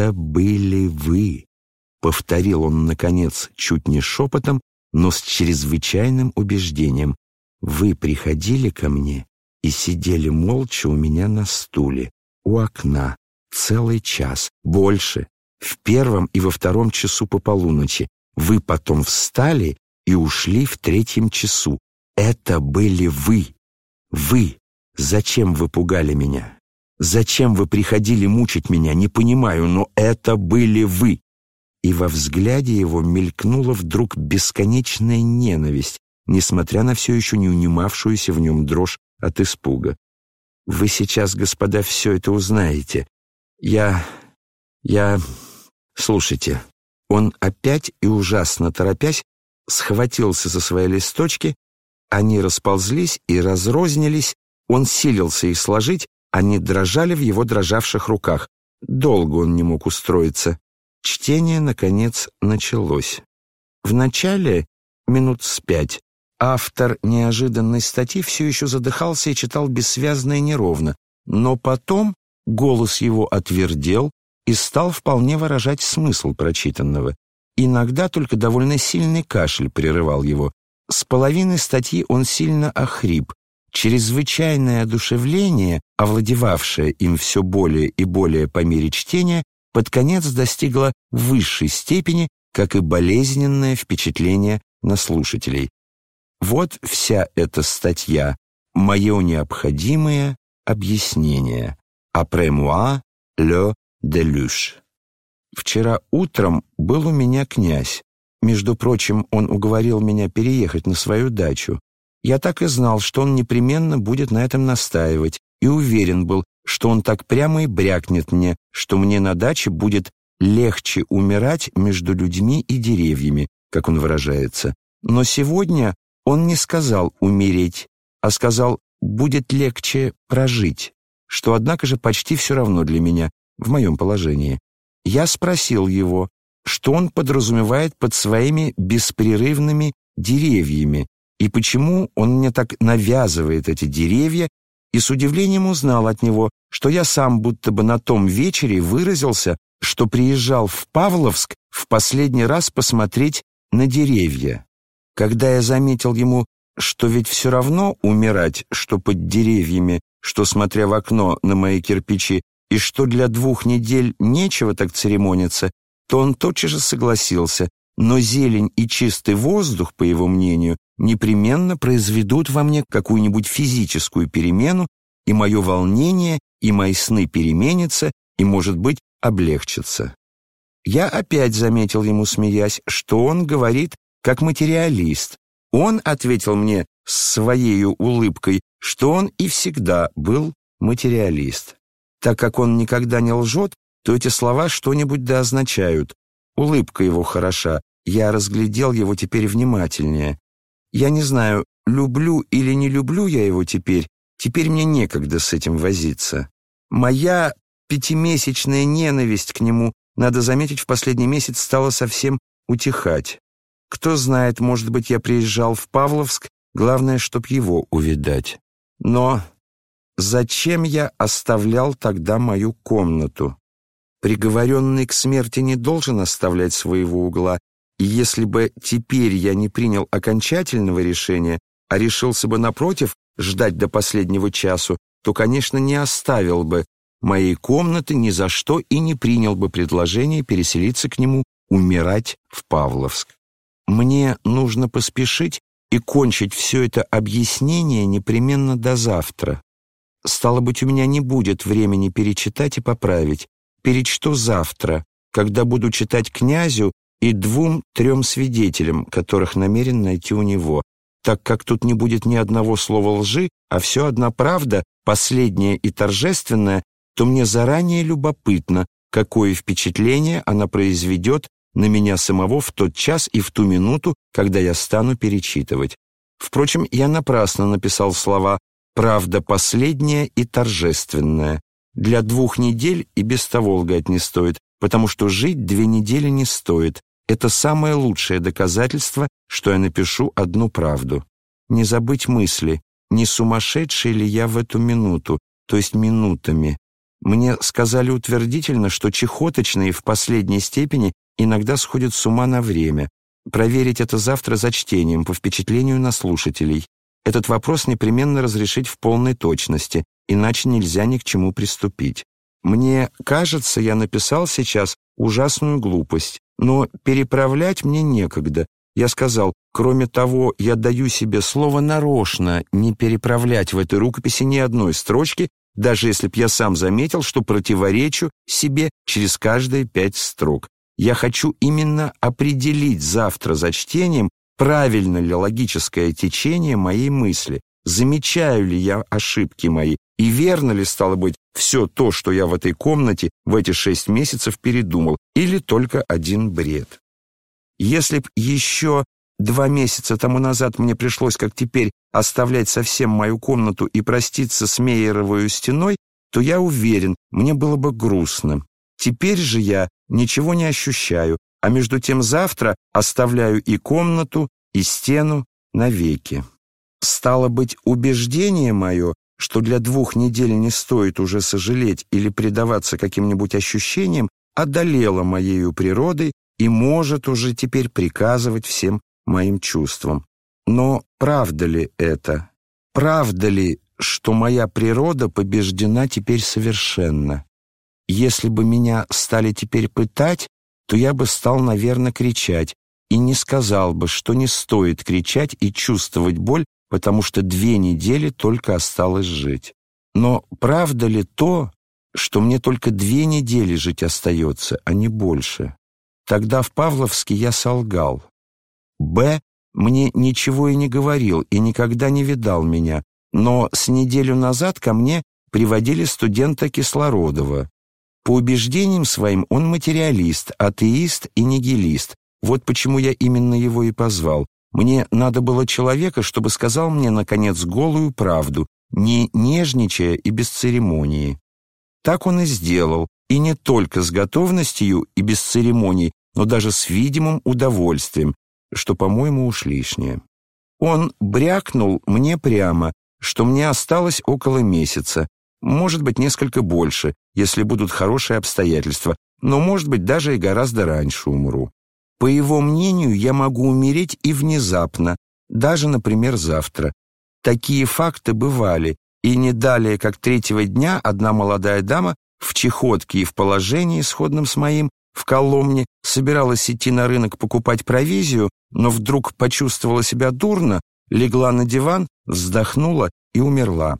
это были вы», — повторил он, наконец, чуть не шепотом, но с чрезвычайным убеждением. «Вы приходили ко мне и сидели молча у меня на стуле, у окна, целый час, больше, в первом и во втором часу по полуночи. Вы потом встали и ушли в третьем часу. Это были вы. Вы. Зачем вы пугали меня? Зачем вы приходили мучить меня? Не понимаю, но это были вы. И во взгляде его мелькнула вдруг бесконечная ненависть, несмотря на все еще не унимавшуюся в нем дрожь от испуга. «Вы сейчас, господа, все это узнаете. Я... я... Слушайте». Он опять и ужасно торопясь схватился за свои листочки, они расползлись и разрознились, он силился их сложить, они дрожали в его дрожавших руках. Долго он не мог устроиться. Чтение, наконец, началось. Вначале, минут с пять, Автор неожиданной статьи все еще задыхался и читал бессвязно и неровно, но потом голос его отвердел и стал вполне выражать смысл прочитанного. Иногда только довольно сильный кашель прерывал его. С половины статьи он сильно охрип. Чрезвычайное одушевление, овладевавшее им все более и более по мере чтения, под конец достигло высшей степени, как и болезненное впечатление на слушателей. Вот вся эта статья, мое необходимое объяснение. Après moi, le déluge. Вчера утром был у меня князь. Между прочим, он уговорил меня переехать на свою дачу. Я так и знал, что он непременно будет на этом настаивать, и уверен был, что он так прямо и брякнет мне, что мне на даче будет легче умирать между людьми и деревьями, как он выражается. Но сегодня он не сказал «умереть», а сказал «будет легче прожить», что, однако же, почти все равно для меня, в моем положении. Я спросил его, что он подразумевает под своими беспрерывными деревьями и почему он мне так навязывает эти деревья, и с удивлением узнал от него, что я сам будто бы на том вечере выразился, что приезжал в Павловск в последний раз посмотреть на деревья. Когда я заметил ему, что ведь все равно умирать, что под деревьями, что смотря в окно на мои кирпичи, и что для двух недель нечего так церемониться, то он тотчас же согласился, но зелень и чистый воздух, по его мнению, непременно произведут во мне какую-нибудь физическую перемену, и мое волнение, и мои сны переменятся, и, может быть, облегчатся. Я опять заметил ему, смеясь, что он говорит как материалист. Он ответил мне с своей улыбкой, что он и всегда был материалист. Так как он никогда не лжет, то эти слова что-нибудь да означают. Улыбка его хороша, я разглядел его теперь внимательнее. Я не знаю, люблю или не люблю я его теперь, теперь мне некогда с этим возиться. Моя пятимесячная ненависть к нему, надо заметить, в последний месяц стала совсем утихать. Кто знает, может быть, я приезжал в Павловск, главное, чтоб его увидать. Но зачем я оставлял тогда мою комнату? Приговоренный к смерти не должен оставлять своего угла, и если бы теперь я не принял окончательного решения, а решился бы, напротив, ждать до последнего часу, то, конечно, не оставил бы моей комнаты ни за что и не принял бы предложение переселиться к нему, умирать в Павловск. Мне нужно поспешить и кончить все это объяснение непременно до завтра. Стало быть, у меня не будет времени перечитать и поправить. Перечту завтра, когда буду читать князю и двум-трем свидетелям, которых намерен найти у него. Так как тут не будет ни одного слова лжи, а все одна правда, последняя и торжественная, то мне заранее любопытно, какое впечатление она произведет на меня самого в тот час и в ту минуту, когда я стану перечитывать. Впрочем, я напрасно написал слова «правда последняя и торжественная». Для двух недель и без того лгать не стоит, потому что жить две недели не стоит. Это самое лучшее доказательство, что я напишу одну правду. Не забыть мысли, не сумасшедший ли я в эту минуту, то есть минутами. Мне сказали утвердительно, что чехоточные в последней степени иногда сходят с ума на время. Проверить это завтра за чтением, по впечатлению на слушателей. Этот вопрос непременно разрешить в полной точности, иначе нельзя ни к чему приступить. Мне кажется, я написал сейчас ужасную глупость, но переправлять мне некогда. Я сказал, кроме того, я даю себе слово нарочно не переправлять в этой рукописи ни одной строчки, даже если б я сам заметил, что противоречу себе через каждые пять строк. Я хочу именно определить завтра за чтением, правильно ли логическое течение моей мысли, замечаю ли я ошибки мои, и верно ли, стало быть, все то, что я в этой комнате в эти шесть месяцев передумал, или только один бред. Если б еще два месяца тому назад мне пришлось, как теперь, оставлять совсем мою комнату и проститься с Мейеровой стеной, то я уверен, мне было бы грустно. Теперь же я ничего не ощущаю, а между тем завтра оставляю и комнату, и стену навеки. Стало быть, убеждение мое, что для двух недель не стоит уже сожалеть или предаваться каким-нибудь ощущениям, одолело моею природой и может уже теперь приказывать всем моим чувствам. Но правда ли это? Правда ли, что моя природа побеждена теперь совершенно? Если бы меня стали теперь пытать, то я бы стал, наверное, кричать и не сказал бы, что не стоит кричать и чувствовать боль, потому что две недели только осталось жить. Но правда ли то, что мне только две недели жить остается, а не больше? Тогда в Павловске я солгал. Б. мне ничего и не говорил, и никогда не видал меня, но с неделю назад ко мне приводили студента Кислородова. По убеждениям своим он материалист, атеист и нигилист. Вот почему я именно его и позвал. Мне надо было человека, чтобы сказал мне, наконец, голую правду, не нежничая и без церемонии. Так он и сделал, и не только с готовностью и без церемоний, но даже с видимым удовольствием, что, по-моему, уж лишнее. Он брякнул мне прямо, что мне осталось около месяца, может быть, несколько больше, если будут хорошие обстоятельства, но, может быть, даже и гораздо раньше умру. По его мнению, я могу умереть и внезапно, даже, например, завтра. Такие факты бывали, и не далее, как третьего дня, одна молодая дама в чехотке и в положении, сходном с моим, в Коломне, собиралась идти на рынок покупать провизию, но вдруг почувствовала себя дурно, легла на диван, вздохнула и умерла.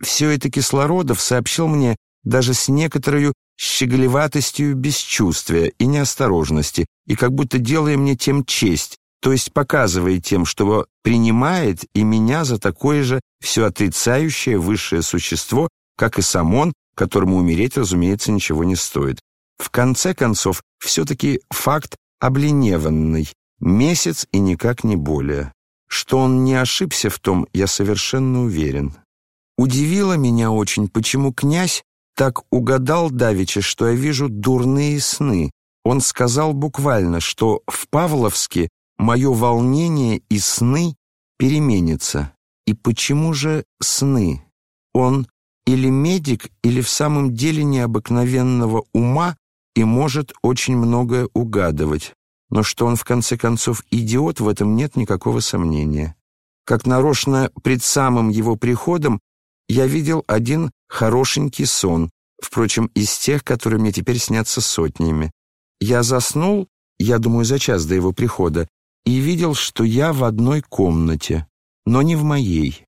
Все это Кислородов сообщил мне даже с некоторой щеголеватостью бесчувствия и неосторожности, и как будто делая мне тем честь, то есть показывая тем, что принимает и меня за такое же все отрицающее высшее существо, как и сам он, которому умереть, разумеется, ничего не стоит. В конце концов, все-таки факт обленеванный, месяц и никак не более. Что он не ошибся в том, я совершенно уверен. Удивило меня очень, почему князь так угадал Давича, что я вижу дурные сны. Он сказал буквально, что в Павловске мое волнение и сны переменятся. И почему же сны? Он или медик, или в самом деле необыкновенного ума и может очень многое угадывать. Но что он в конце концов идиот, в этом нет никакого сомнения. Как нарочно пред самым его приходом я видел один хорошенький сон, впрочем, из тех, которые мне теперь снятся сотнями. Я заснул, я думаю, за час до его прихода, и видел, что я в одной комнате, но не в моей.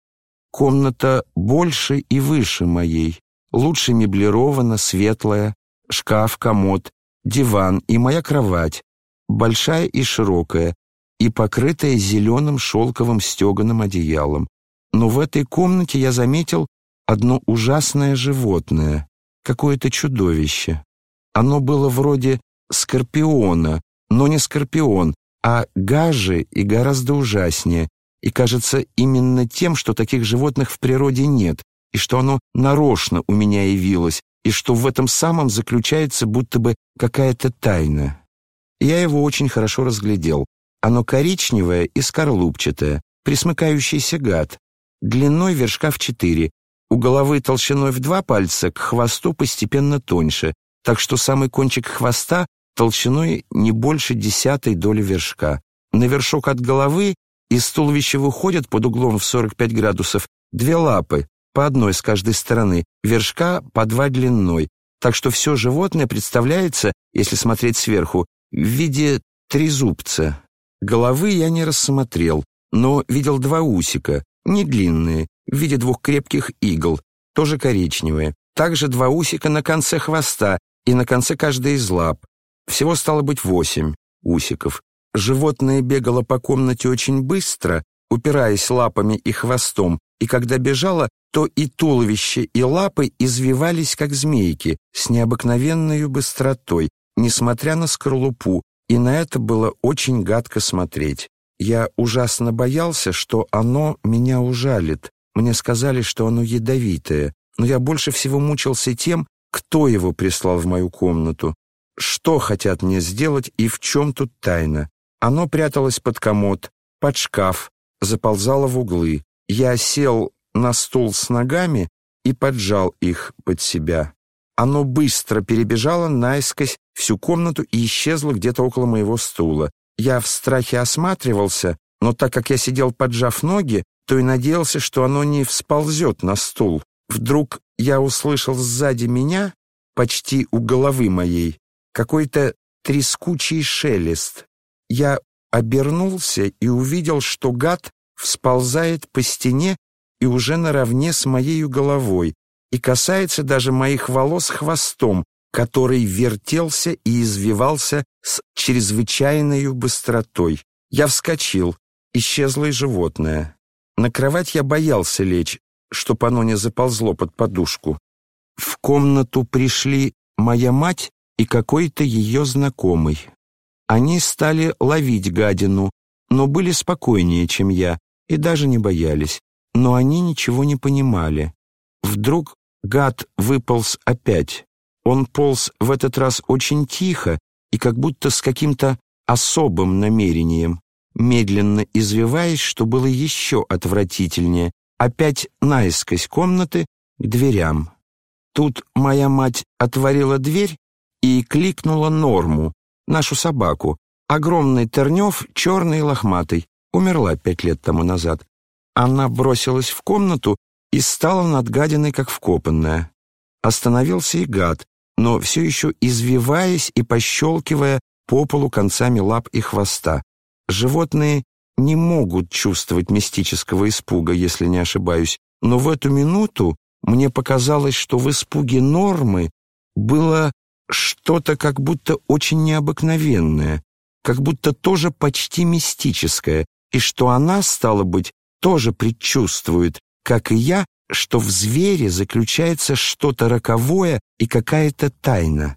Комната больше и выше моей, лучше меблирована, светлая, шкаф, комод, диван и моя кровать, большая и широкая, и покрытая зеленым шелковым стеганым одеялом. Но в этой комнате я заметил одно ужасное животное, какое-то чудовище. Оно было вроде скорпиона, но не скорпион, а гаже и гораздо ужаснее, и кажется именно тем, что таких животных в природе нет, и что оно нарочно у меня явилось, и что в этом самом заключается будто бы какая-то тайна. Я его очень хорошо разглядел. Оно коричневое и скорлупчатое, присмыкающийся гад, длиной вершка в четыре, у головы толщиной в два пальца, к хвосту постепенно тоньше, так что самый кончик хвоста толщиной не больше десятой доли вершка. На вершок от головы из туловища выходят под углом в 45 градусов две лапы, по одной с каждой стороны, вершка по два длиной, так что все животное представляется, если смотреть сверху, в виде трезубца. Головы я не рассмотрел, но видел два усика, не длинные, в виде двух крепких игл, тоже коричневые. Также два усика на конце хвоста и на конце каждой из лап. Всего стало быть восемь усиков. Животное бегало по комнате очень быстро, упираясь лапами и хвостом, и когда бежало, то и туловище, и лапы извивались, как змейки, с необыкновенной быстротой, несмотря на скорлупу, и на это было очень гадко смотреть. Я ужасно боялся, что оно меня ужалит. Мне сказали, что оно ядовитое, но я больше всего мучился тем, кто его прислал в мою комнату, что хотят мне сделать и в чем тут тайна. Оно пряталось под комод, под шкаф, заползало в углы. Я сел на стул с ногами и поджал их под себя. Оно быстро перебежало наискось всю комнату и исчезло где-то около моего стула. Я в страхе осматривался, но так как я сидел поджав ноги, то и надеялся, что оно не всползет на стул. Вдруг я услышал сзади меня, почти у головы моей, какой-то трескучий шелест. Я обернулся и увидел, что гад всползает по стене и уже наравне с моею головой, и касается даже моих волос хвостом, который вертелся и извивался с чрезвычайной быстротой. Я вскочил, исчезло и животное. На кровать я боялся лечь, чтоб оно не заползло под подушку. В комнату пришли моя мать и какой-то ее знакомый. Они стали ловить гадину, но были спокойнее, чем я, и даже не боялись. Но они ничего не понимали. Вдруг гад выполз опять. Он полз в этот раз очень тихо и как будто с каким-то особым намерением, медленно извиваясь, что было еще отвратительнее, опять наискось комнаты к дверям. Тут моя мать отворила дверь и кликнула Норму, нашу собаку, огромный тернев, черный и лохматый, умерла пять лет тому назад. Она бросилась в комнату и стала над гадиной, как вкопанная. Остановился и гад, но все еще извиваясь и пощелкивая по полу концами лап и хвоста. Животные не могут чувствовать мистического испуга, если не ошибаюсь, но в эту минуту мне показалось, что в испуге Нормы было что-то как будто очень необыкновенное, как будто тоже почти мистическое, и что она, стало быть, тоже предчувствует, как и я, что в звере заключается что-то роковое и какая-то тайна.